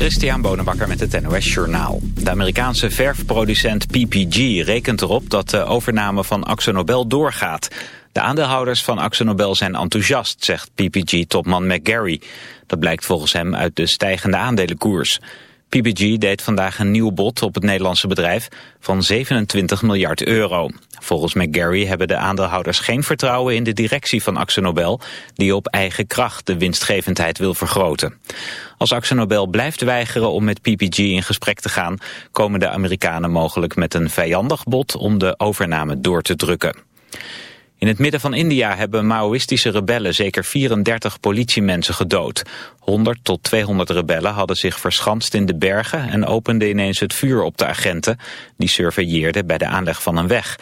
Christian Bonenbakker met het NOS Journaal. De Amerikaanse verfproducent PPG rekent erop dat de overname van AxoNobel doorgaat. De aandeelhouders van AxoNobel zijn enthousiast, zegt PPG-topman McGarry. Dat blijkt volgens hem uit de stijgende aandelenkoers. PPG deed vandaag een nieuw bod op het Nederlandse bedrijf van 27 miljard euro. Volgens McGarry hebben de aandeelhouders geen vertrouwen in de directie van AxoNobel... die op eigen kracht de winstgevendheid wil vergroten. Als AxoNobel blijft weigeren om met PPG in gesprek te gaan... komen de Amerikanen mogelijk met een vijandig bod om de overname door te drukken. In het midden van India hebben Maoïstische rebellen zeker 34 politiemensen gedood. 100 tot 200 rebellen hadden zich verschanst in de bergen en openden ineens het vuur op de agenten. Die surveilleerden bij de aanleg van een weg.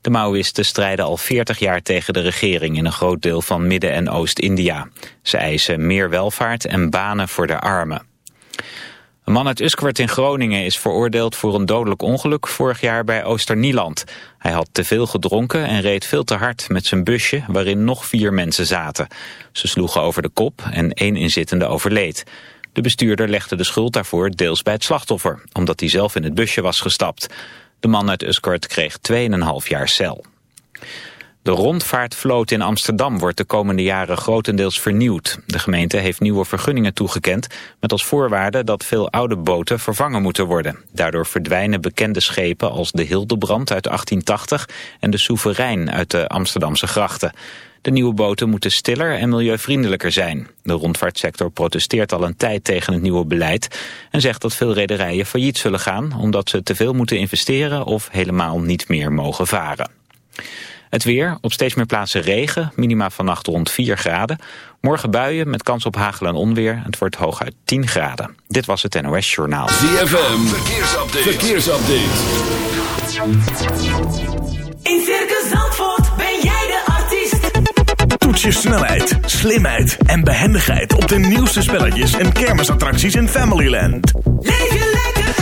De Maoïsten strijden al 40 jaar tegen de regering in een groot deel van Midden- en Oost-India. Ze eisen meer welvaart en banen voor de armen. Een man uit Uskwert in Groningen is veroordeeld voor een dodelijk ongeluk vorig jaar bij Oosternieland. Hij had te veel gedronken en reed veel te hard met zijn busje waarin nog vier mensen zaten. Ze sloegen over de kop en één inzittende overleed. De bestuurder legde de schuld daarvoor deels bij het slachtoffer, omdat hij zelf in het busje was gestapt. De man uit Uskwert kreeg 2,5 jaar cel. De rondvaartvloot in Amsterdam wordt de komende jaren grotendeels vernieuwd. De gemeente heeft nieuwe vergunningen toegekend... met als voorwaarde dat veel oude boten vervangen moeten worden. Daardoor verdwijnen bekende schepen als de Hildebrand uit 1880... en de Soeverein uit de Amsterdamse grachten. De nieuwe boten moeten stiller en milieuvriendelijker zijn. De rondvaartsector protesteert al een tijd tegen het nieuwe beleid... en zegt dat veel rederijen failliet zullen gaan... omdat ze te veel moeten investeren of helemaal niet meer mogen varen. Het weer, op steeds meer plaatsen regen, minima vannacht rond 4 graden. Morgen buien met kans op hagel en onweer. Het wordt hooguit 10 graden. Dit was het NOS Journaal. ZFM, verkeersupdate. verkeersupdate. In Circus Zandvoort ben jij de artiest. Toets je snelheid, slimheid en behendigheid op de nieuwste spelletjes en kermisattracties in Familyland. Leef je lekker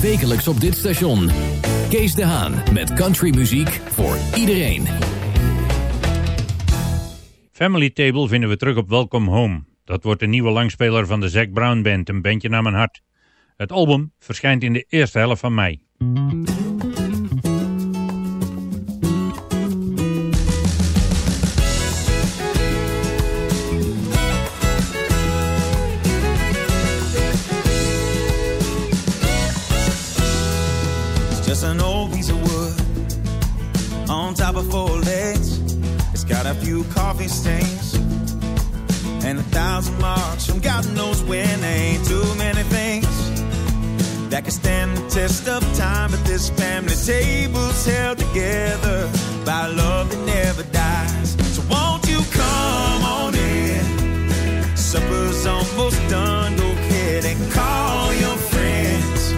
Wekelijks op dit station. Kees de Haan met countrymuziek voor iedereen. Family Table vinden we terug op Welcome Home. Dat wordt de nieuwe langspeler van de Zac Brown Band, een bandje naar mijn hart. Het album verschijnt in de eerste helft van mei. It's got a few coffee stains and a thousand marks from God knows when. Ain't too many things that can stand the test of time, but this family table's held together by love that never dies. So won't you come on in? Supper's almost done. Go ahead and call your friends.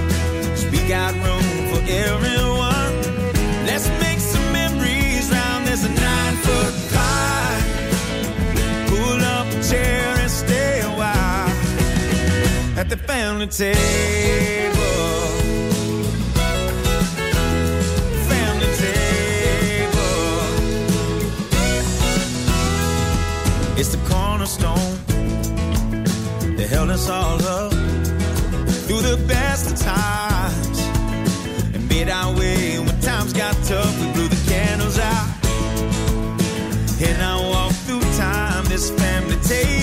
we got room for everyone. the table. It's the cornerstone that held us all up through the best of times and made our way. When times got tough, we blew the candles out. And I walked through time, this family table.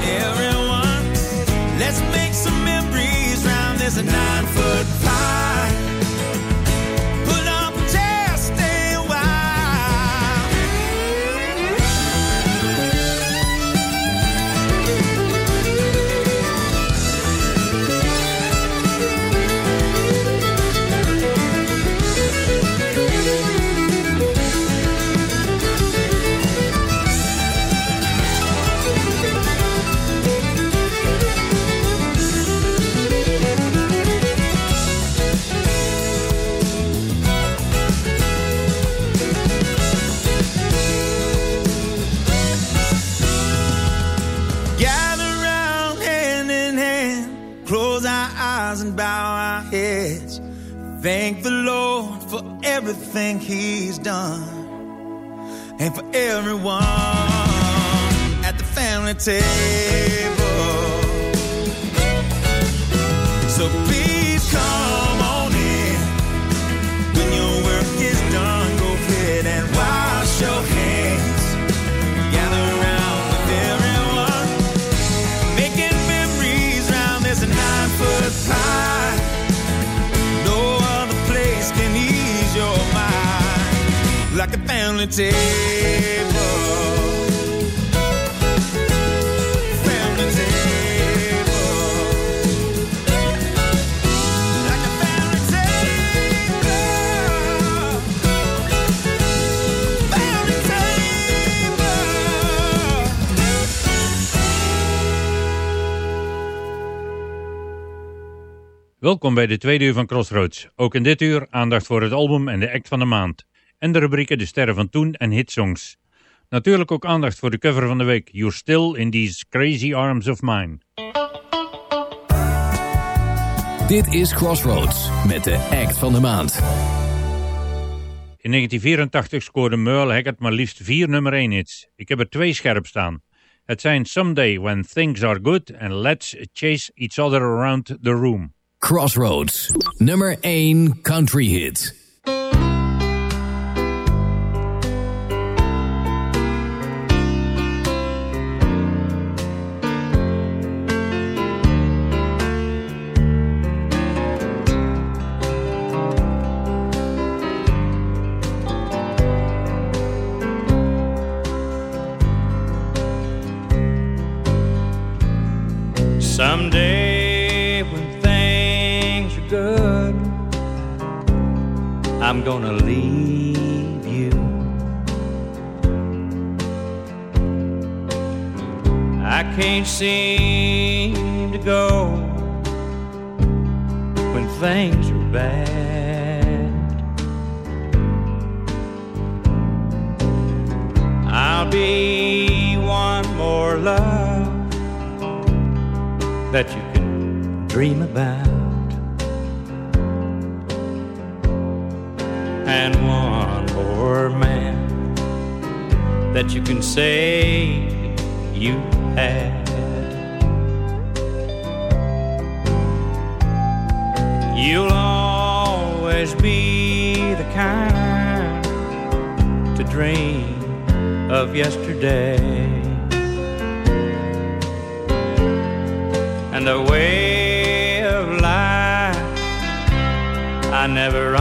Room everything He's done and for everyone at the family table. So Welkom bij de tweede uur van Crossroads. Ook in dit uur aandacht voor het album en de act van de maand. En de rubrieken De Sterren van Toen en Hitsongs. Natuurlijk ook aandacht voor de cover van de week. You're Still in These Crazy Arms of Mine. Dit is Crossroads met de act van de maand. In 1984 scoorde Merle Haggard maar liefst vier nummer 1 hits. Ik heb er twee scherp staan. Het zijn Someday When Things Are Good en Let's Chase Each Other Around the Room. Crossroads, nummer 1 country hit. I'm gonna leave you. I can't seem to go when things are bad. I'll be one more love that you can dream about. And one more man that you can say you had. You'll always be the kind to dream of yesterday. and the way of life I never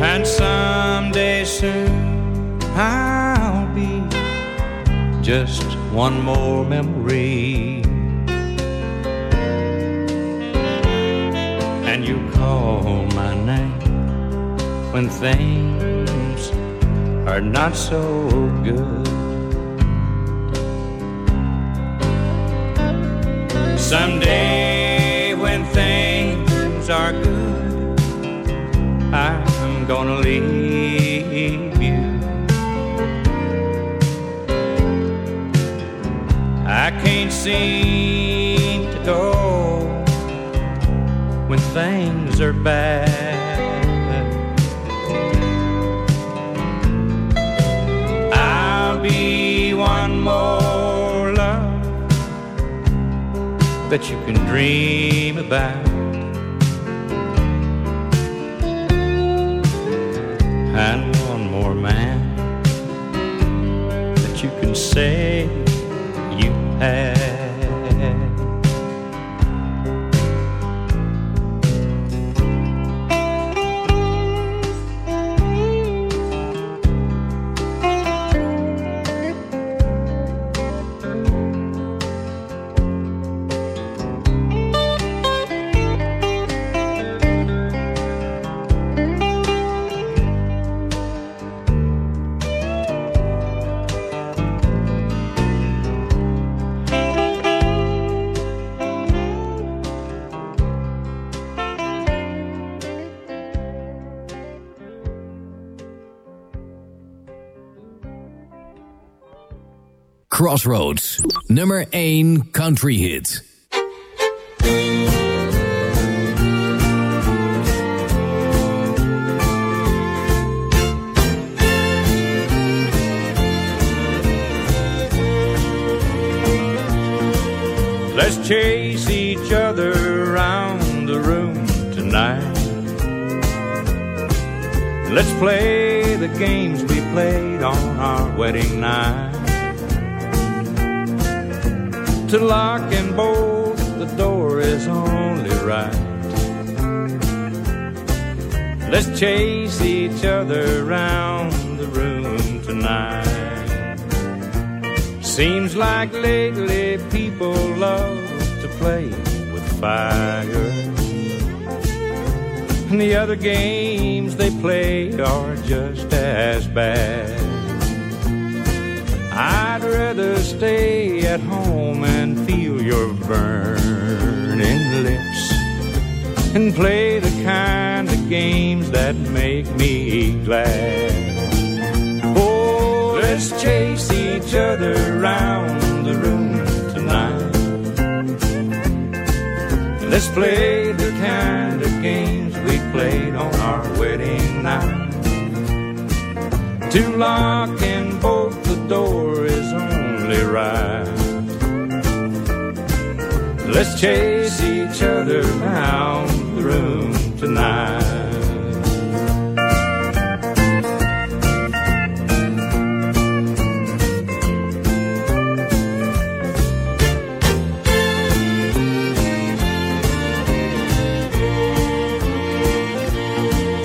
And someday soon I'll be just one more memory. And you call my name when things are not so good. Someday when things are good, I'm gonna leave you. I can't seem to go when things are bad. That you can dream about. Crossroads, nummer 1 country hit. Let's chase each other around the room tonight. Let's play the games we played on our wedding night. To lock and bolt the door is only right. Let's chase each other around the room tonight. Seems like lately people love to play with fire. And the other games they play are just as bad. I'd rather stay at home your burning lips and play the kind of games that make me glad. Oh, let's chase each other around the room tonight. Let's play the kind of games we played on our wedding night. To lock and bolt the door is only right. Let's chase each other around the room tonight.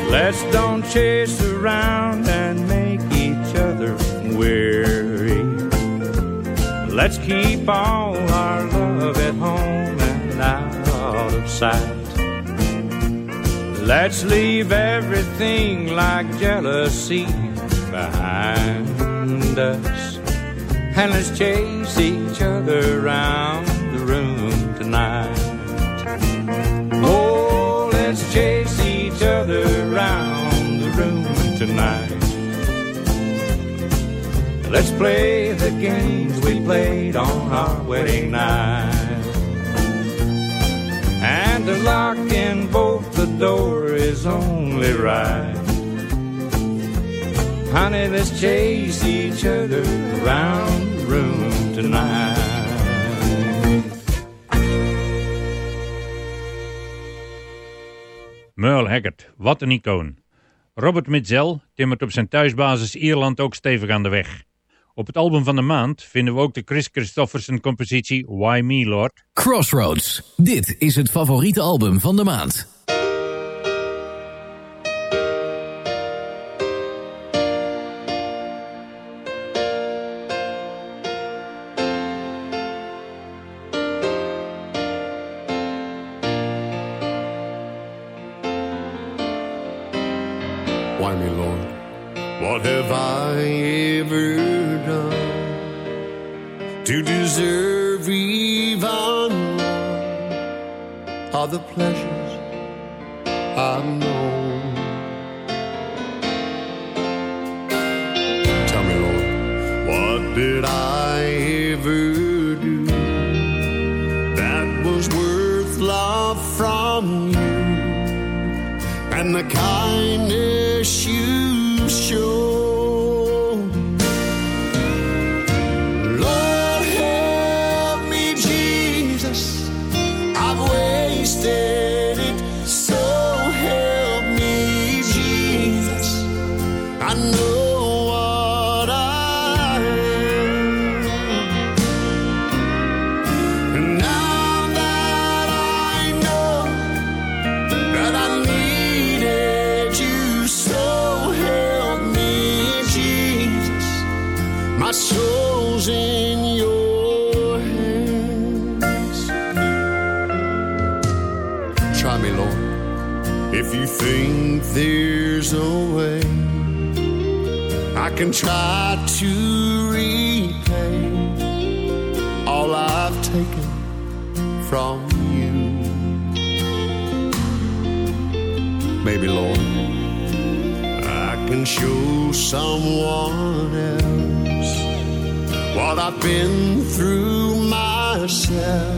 Let's don't chase around and make each other weary. Let's keep all sight. Let's leave everything like jealousy behind us. And let's chase each other around the room tonight. Oh, let's chase each other around the room tonight. Let's play the games we played on our wedding night. To lock and bolt the door is only right. Honey, let's chase each other around the room tonight. Merle Haggard, wat een icoon. Robert Mitzel timmert op zijn thuisbasis Ierland ook stevig aan de weg. Op het album van de maand vinden we ook de Chris Christofferson compositie Why Me Lord. Crossroads, dit is het favoriete album van de maand. are the pleasures I know? known. Tell me, Lord, what did I ever do that was worth love from you and the kindness you showed? can try to repay all I've taken from you. Maybe, Lord, I can show someone else what I've been through myself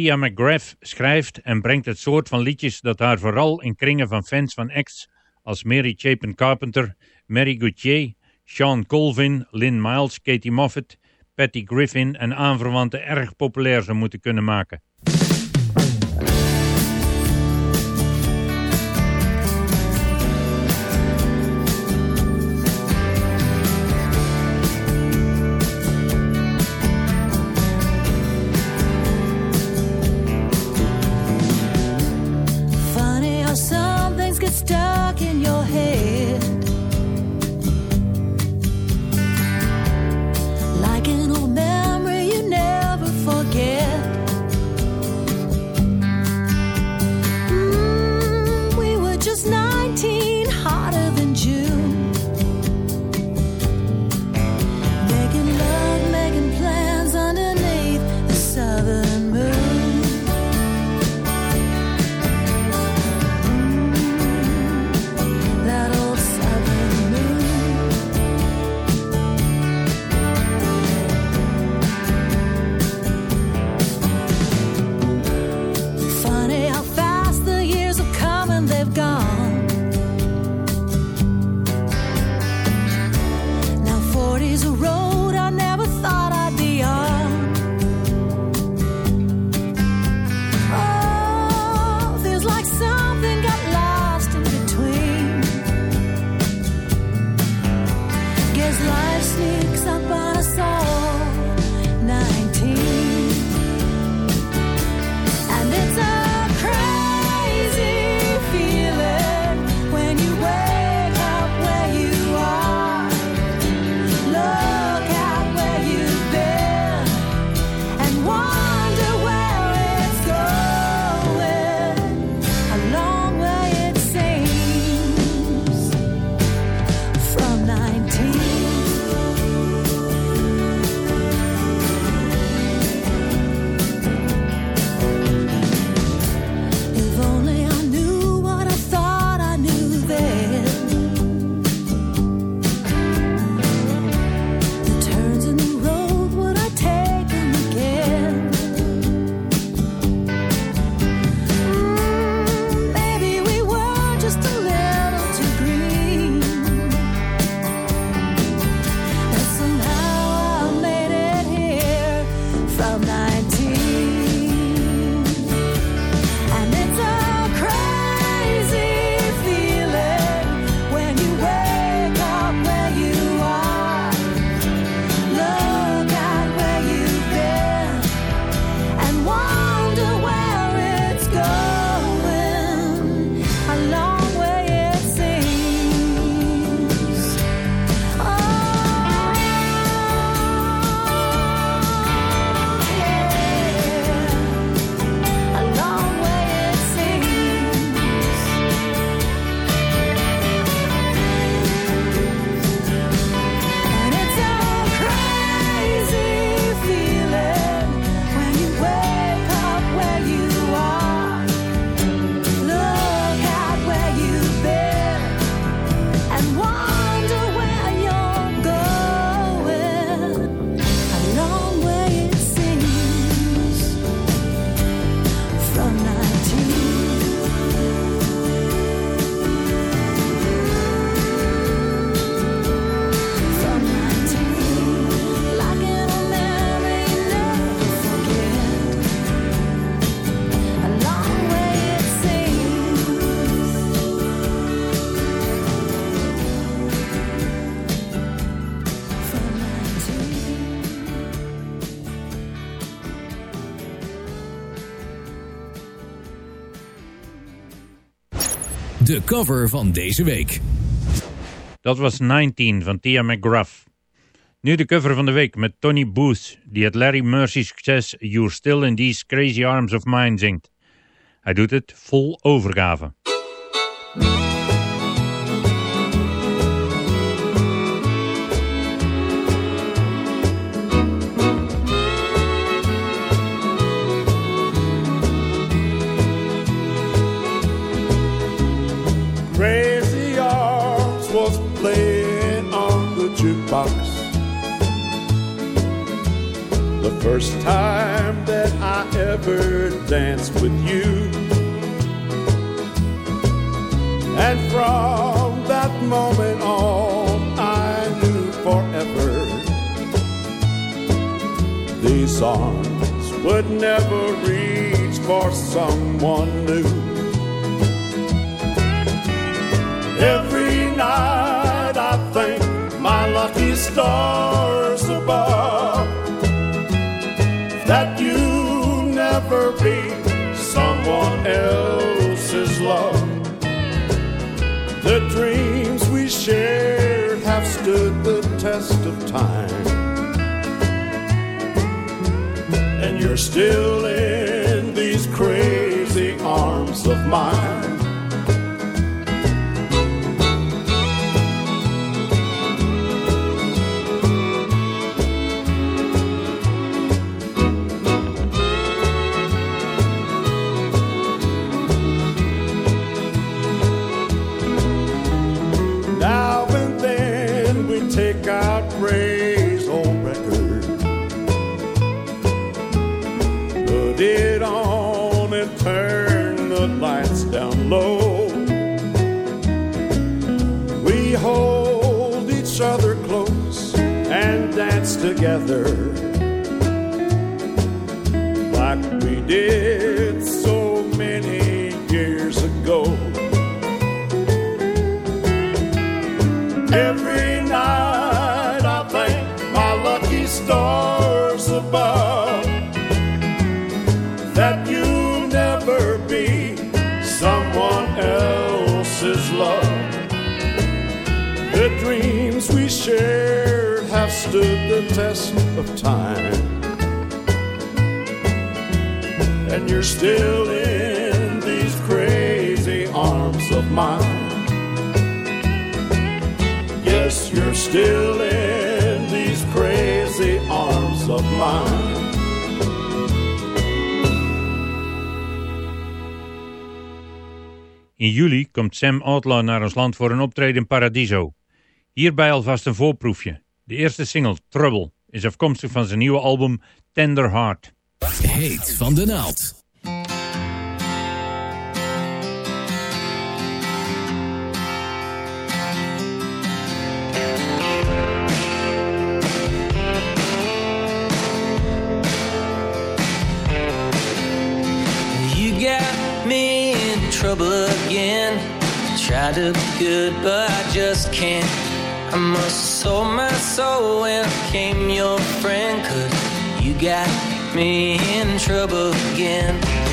Tia McGrath schrijft en brengt het soort van liedjes dat haar vooral in kringen van fans van acts als Mary Chapin Carpenter, Mary Gauthier, Sean Colvin, Lynn Miles, Katie Moffat, Patty Griffin en aanverwante erg populair zou moeten kunnen maken. stuck in your head. Cover van deze week. Dat was 19 van Tia McGruff. Nu de cover van de week met Tony Booth, die het Larry Mercy succes You're Still in These Crazy Arms of Mine zingt. Hij doet het vol overgave. First time that I ever danced with you. And from that moment on, I knew forever these arms would never reach for someone new. Every night I thank my lucky stars above never be someone else's love. The dreams we shared have stood the test of time. And you're still in these crazy arms of mine. It on and turn the lights down low. We hold each other close and dance together like we did shared have stood the test of time. And you're still in these crazy arms of mine. Yes, you're still in these crazy arms of mine. In juli komt Sam Outlaw naar ons land voor een optreden in Paradiso. Hierbij alvast een voorproefje. De eerste single, Trouble, is afkomstig van zijn nieuwe album Tender Heart. Heet van de naald. Me in trouble again. Try to be good, but I just can't. I must have sold my soul when I became your friend. Cause you got me in trouble again.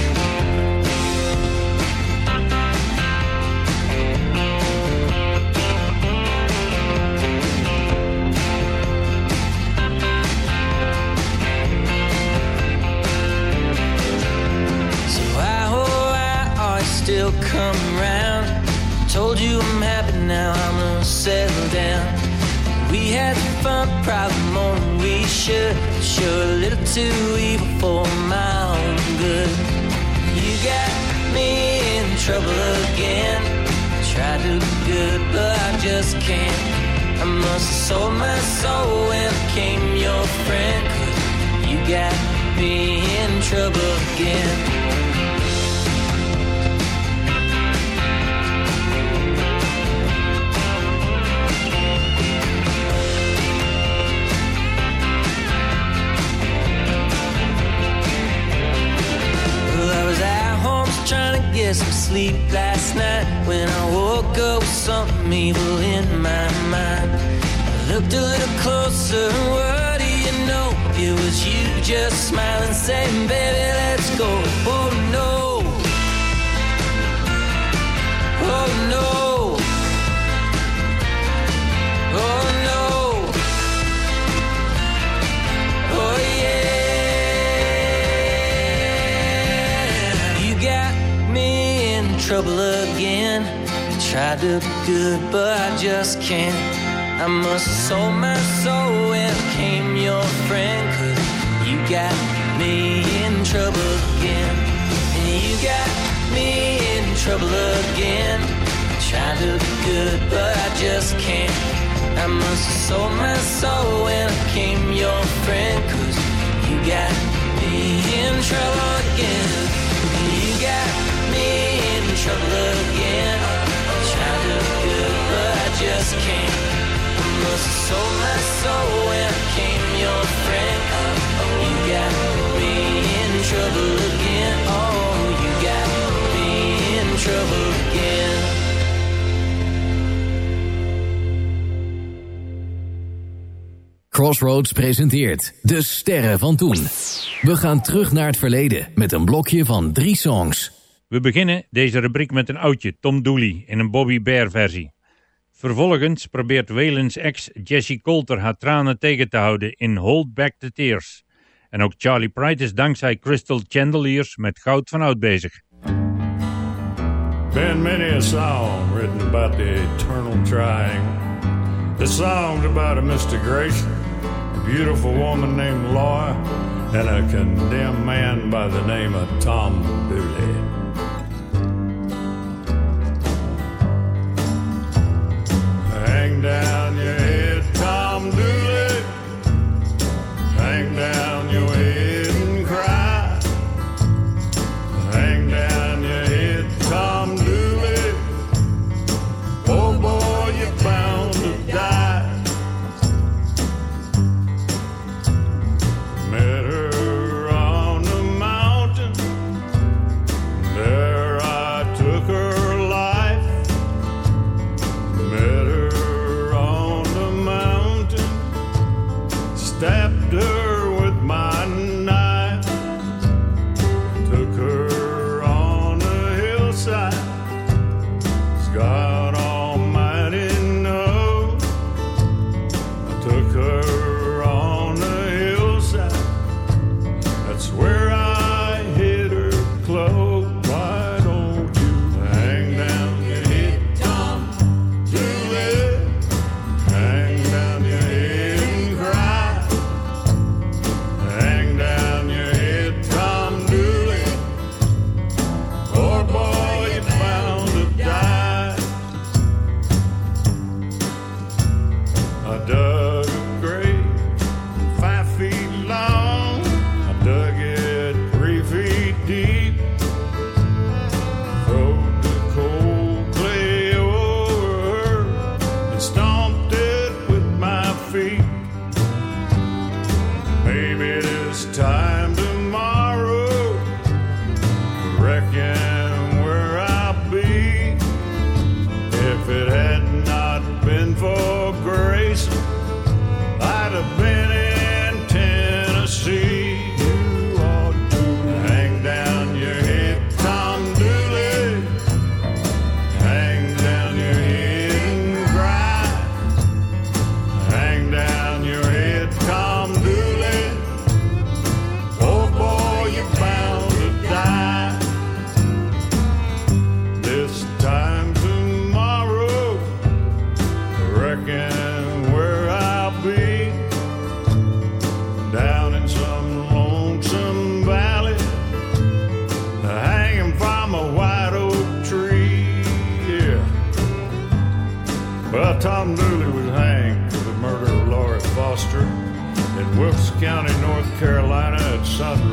Too evil for my own good. You got me in trouble again. Try to be good, but I just can't. I must have sold my soul when I became your friend. Cause you got me in trouble again. Get some sleep last night when I woke up with something evil in my mind. I looked a little closer, and what do you know? It was you just smiling, saying, Baby, let's go. Oh no. Oh no. Trouble again. Tried to be good, but I just can't. I must have sold my soul I became your friend. Cause you got me in trouble again. And you got me in trouble again. Trying to be good, but I just can't. I must have sold my soul I became your friend. Cause you got me in trouble again. And you got trouble again. Trying to be good, but I just can't. I must have sold my soul when I became your friend. You got me in trouble again. Oh, you got me in trouble again. Crossroads presenteert De Sterren van Toen. We gaan terug naar het verleden met een blokje van drie songs. We beginnen deze rubriek met een oudje, Tom Dooley, in een Bobby Bear versie. Vervolgens probeert Waylon's ex Jessie Coulter haar tranen tegen te houden in Hold Back the Tears. En ook Charlie Pride is dankzij Crystal Chandeliers met goud van oud bezig. Been many a song written about the eternal triangle. This song's about a mistegration, a beautiful woman named Laura, and a condemned man by the name of Tom Dooley. Hang down your head, Tom Dooley. Hang down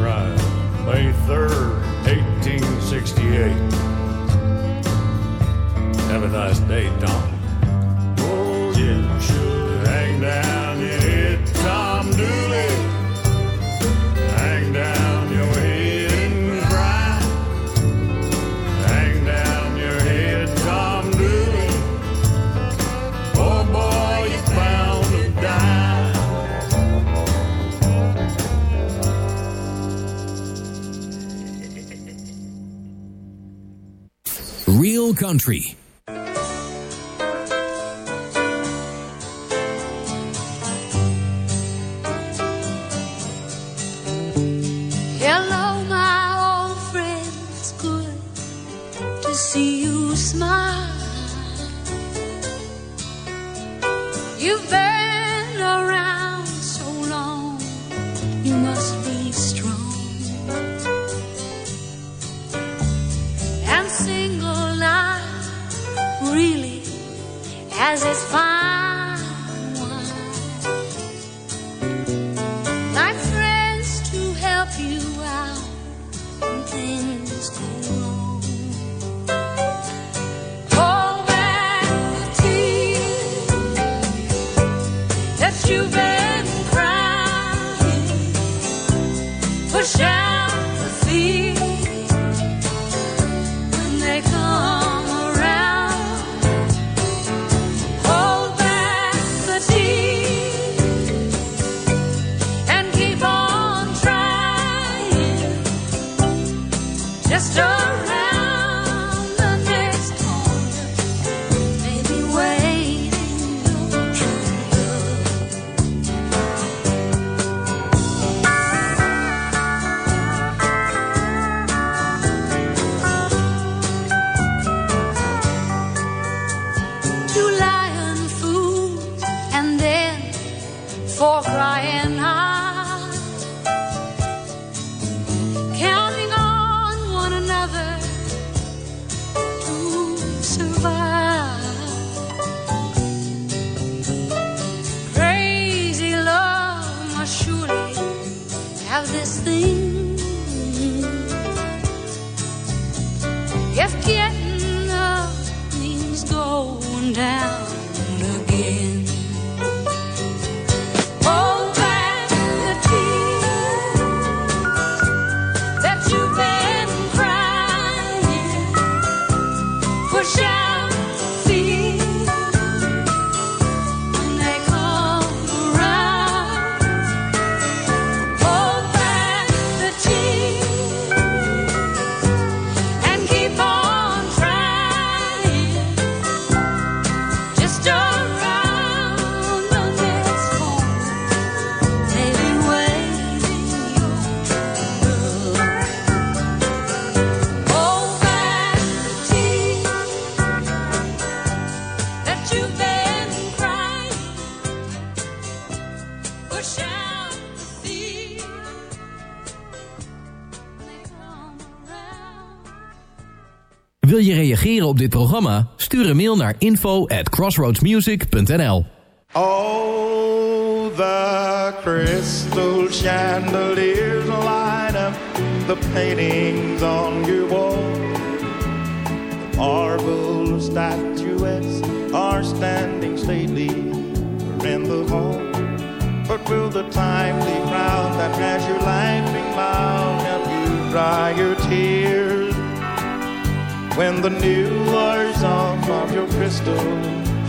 sunrise, May 3rd, 1868. Have a nice day, Tom. Oh, you should hang down Country its fine reageren op dit programma? Stuur een mail naar info at crossroadsmusic.nl Oh, the crystal chandeliers light up the paintings on your wall. The marble statuettes are standing stately in the hall. But will the timely crowd that has your laughing mouth help you dry your tears? When the new wears off of your crystal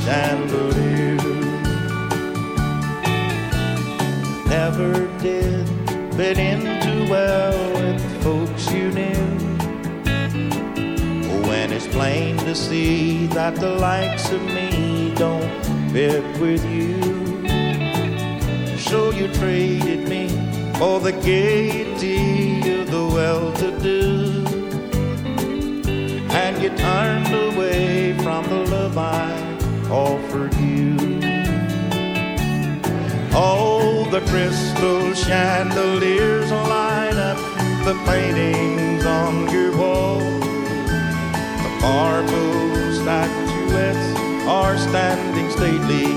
chandelier never did fit in too well with the folks you knew. When it's plain to see that the likes of me don't fit with you. So you traded me for the gaiety of the well-to-do. And you turned away from the love I offered you. Oh, the crystal chandeliers light up the paintings on your wall. The marble statuettes are standing stately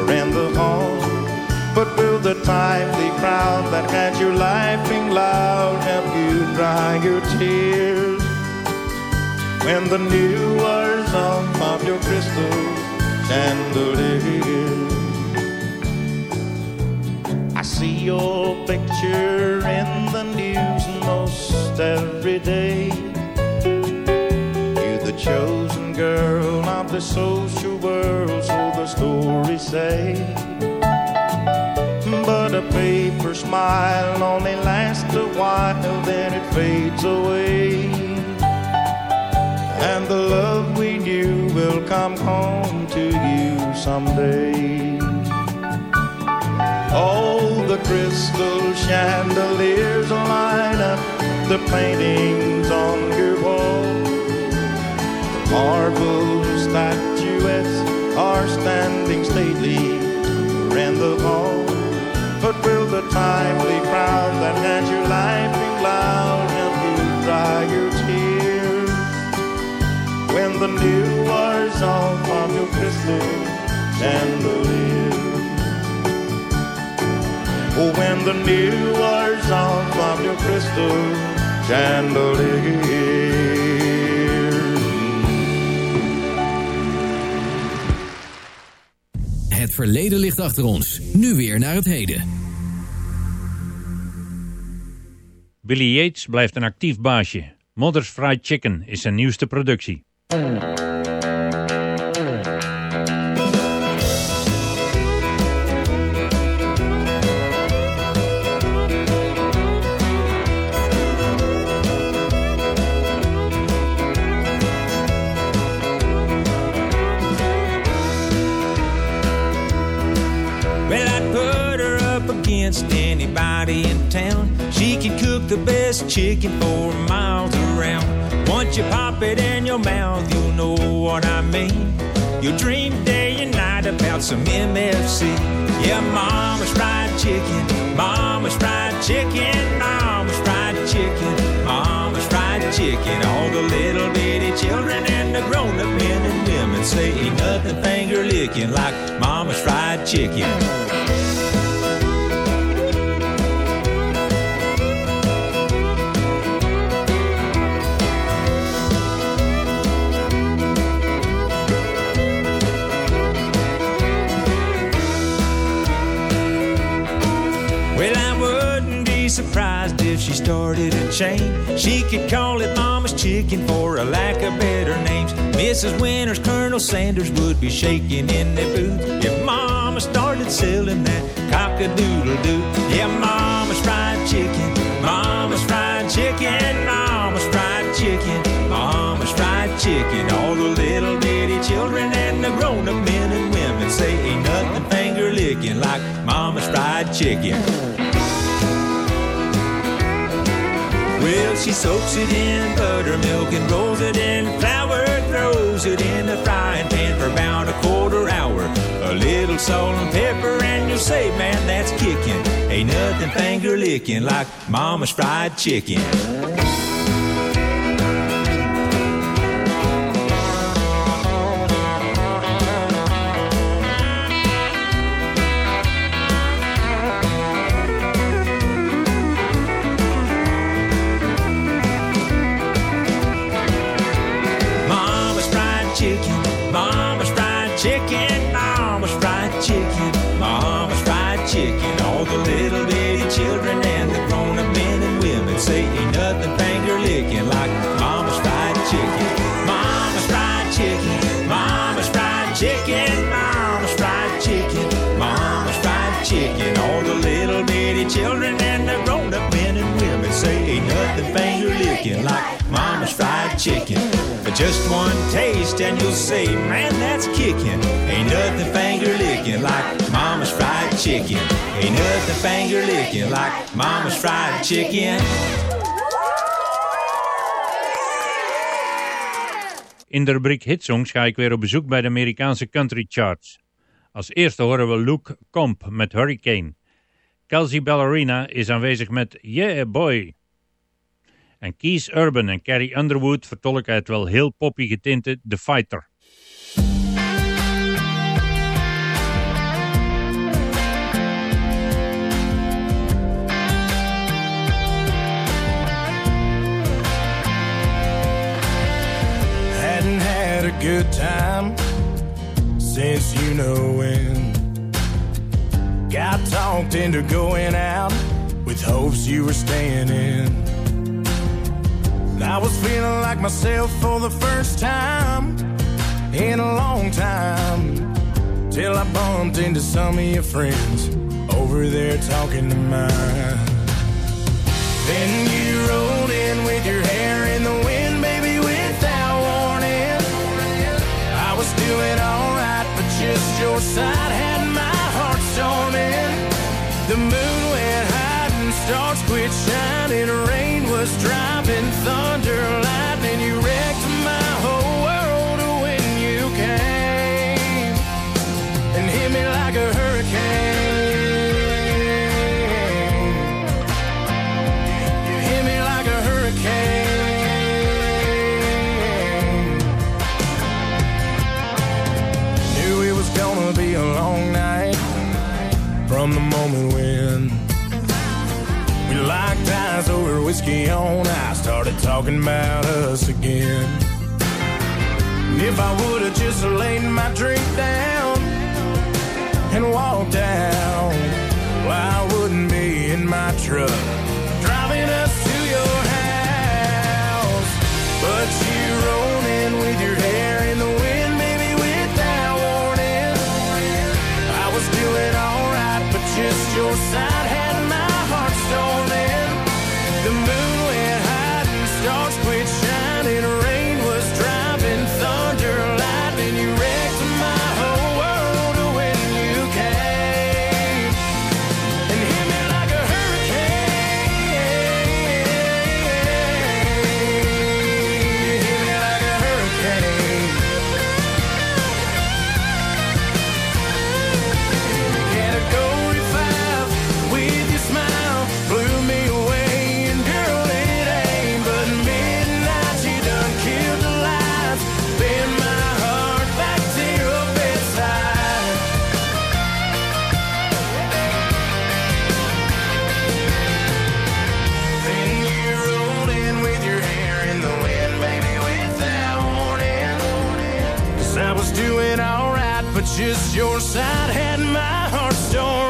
around the hall. But will the timely crowd that had you laughing loud help you dry your tears? When the new off of your crystal chandelier. I see your picture in the news most every day. You're the chosen girl of the social world, so the stories say. But a paper smile only lasts a while, then it fades away. And the love we knew will come home to you someday. Oh, the crystal chandeliers light up the paintings on your wall. The marble statuettes are standing stately the hall. But will the timely crown that had your life in cloud help you dry your tears? When the new wears off of your crystal chandelier. Oh, when the new wears off of your crystal chandelier. Het verleden ligt achter ons. Nu weer naar het heden. Billy Yates blijft een actief baasje. Mother's Fried Chicken is zijn nieuwste productie. Well, I'd put her up against anybody in town. She can cook the best chicken for miles around. Once you pop it in your mouth, you'll know what I mean. You'll dream day and night about some MFC. Yeah, mama's fried chicken, mama's fried chicken, mama's fried chicken, mama's fried chicken. All the little bitty children and the grown-up men and women say nothing finger licking like mama's fried chicken. Started a chain. She could call it Mama's Chicken for a lack of better names. Mrs. Winner's, Colonel Sanders would be shaking in their boots if Mama started selling that cock-a-doodle-doo. Yeah, Mama's fried chicken, Mama's fried chicken, Mama's fried chicken, Mama's fried chicken. All the little bitty children and the grown-up men and women say ain't nothing finger licking like Mama's fried chicken. Well, she soaks it in buttermilk and rolls it in flour, throws it in the frying pan for about a quarter hour. A little salt and pepper, and you'll say, man, that's kicking. Ain't nothing finger licking like Mama's fried chicken. Just one taste and you'll say, man, that's kicking. Ain't nothing finger licking like Mama's fried chicken. Ain't nothing finger licking like Mama's fried chicken. In de rubriek Hitsongs ga ik weer op bezoek bij de Amerikaanse country charts. Als eerste horen we Luke Comp met Hurricane. Kelsey Ballerina is aanwezig met Yeah Boy. En Keith Urban en Carrie Underwood vertolken het wel heel poppy getinte The Fighter. A good time since you know when. Got talked into going out with hopes you were staying in. I was feeling like myself for the first time in a long time. Till I bumped into some of your friends over there talking to mine. Then you rolled in with your hair in the wind, baby, without warning. I was doing alright, but just your side had my heart storming. The moon went high and stars quit shining. Rain was dropping, whiskey on I started talking about us again. If I would've just laid my drink down And walked out Well, I wouldn't be in my truck? Just your side had my heart torn.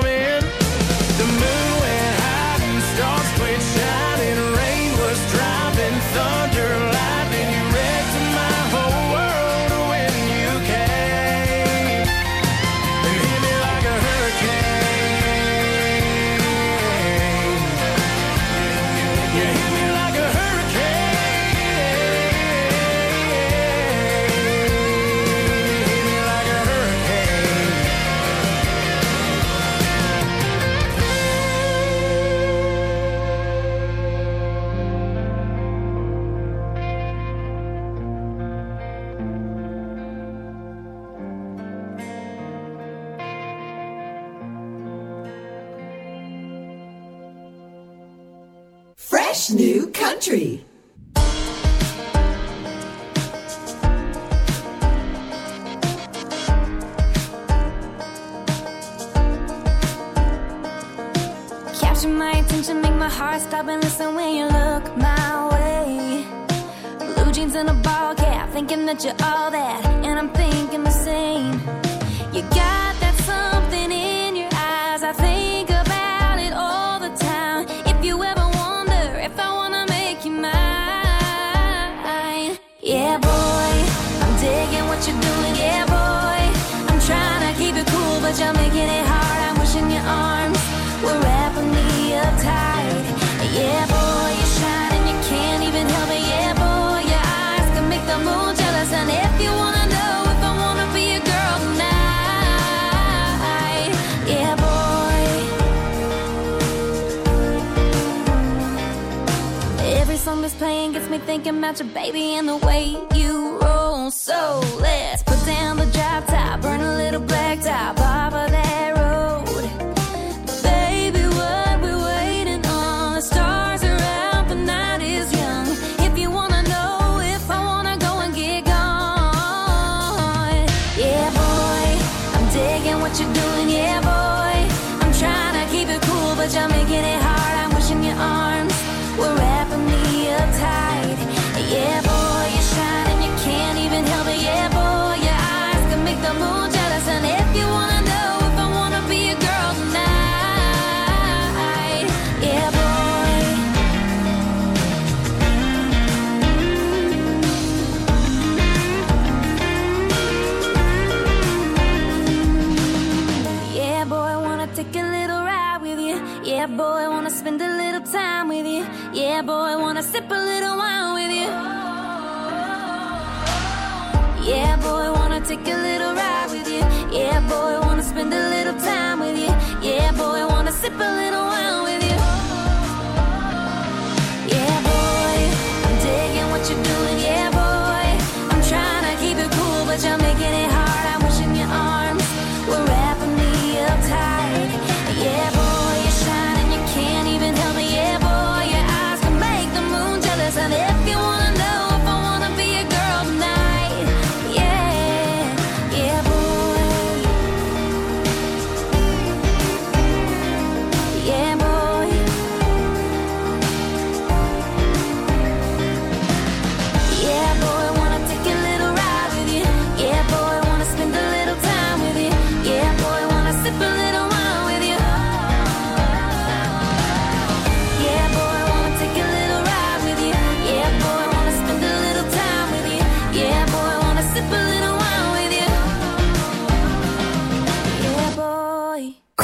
fresh new country. Capture my attention, make my heart stop and listen when you look my way. Blue jeans and a ball cap, thinking that you're all that, and I'm thinking the same. me thinking about your baby and the way you roll. So let's put down the drop top, burn a little black top, pop Yeah, boy, wanna sip a little wine with you. Yeah, boy, wanna take a little ride with you. Yeah, boy, wanna spend a little time with you. Yeah, boy, wanna sip a little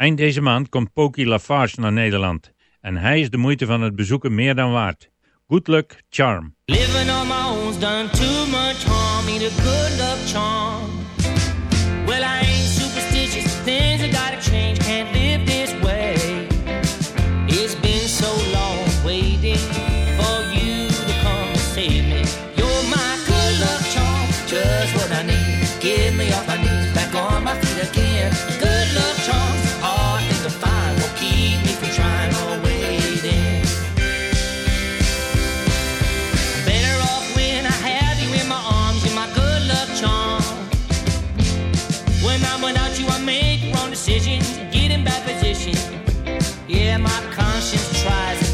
Eind deze maand komt Poki Lafarge naar Nederland. En hij is de moeite van het bezoeken meer dan waard. Good luck, charm. Good luck charm. Yeah, my conscience tries.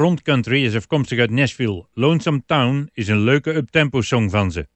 Front Country is afkomstig uit Nashville. Lonesome Town is een leuke uptempo song van ze.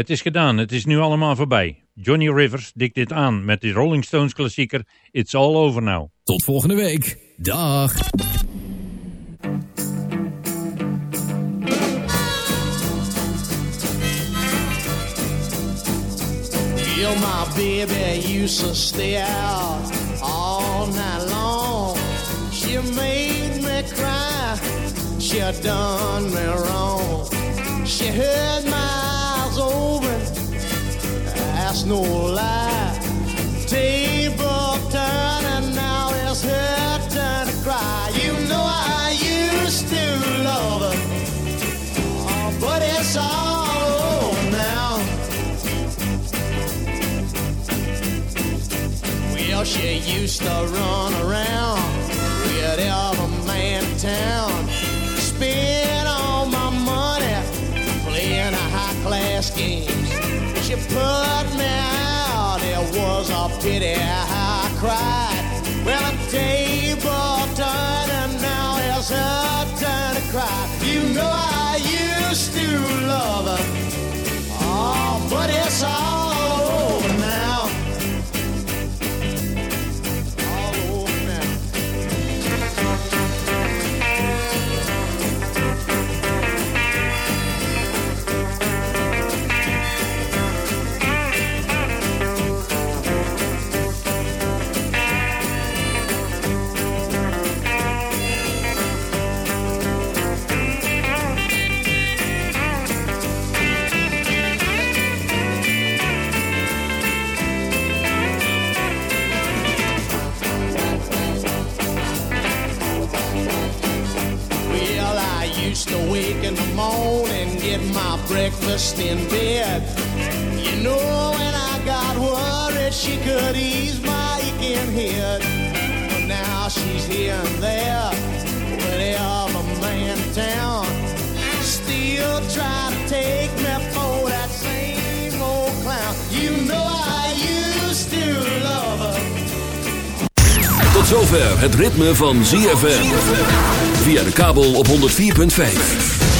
Het is gedaan, het is nu allemaal voorbij. Johnny Rivers dikt dit aan met de Rolling Stones klassieker It's All Over Now. Tot volgende week. Dag. Yeah, my baby used to stay out all night long. She made me cry. She done me wrong. She had my open. That's no lie. Table turning now it's her turn to cry. You know I used to love her, oh, but it's all over now. Well, she used to run around with every man in town, spend high games. She put me out, it was a pity I cried. Well, the table turned and now it's her turn to cry. You know I used to love her, oh, but it's all breakfast in bed. You know, when I got worried, she could ease my aching head. But now she's here and there with every man town. Still try to take me for that same old clown. You know I used to love her. Tot zover het ritme van ZFM. Via de kabel op 104.5.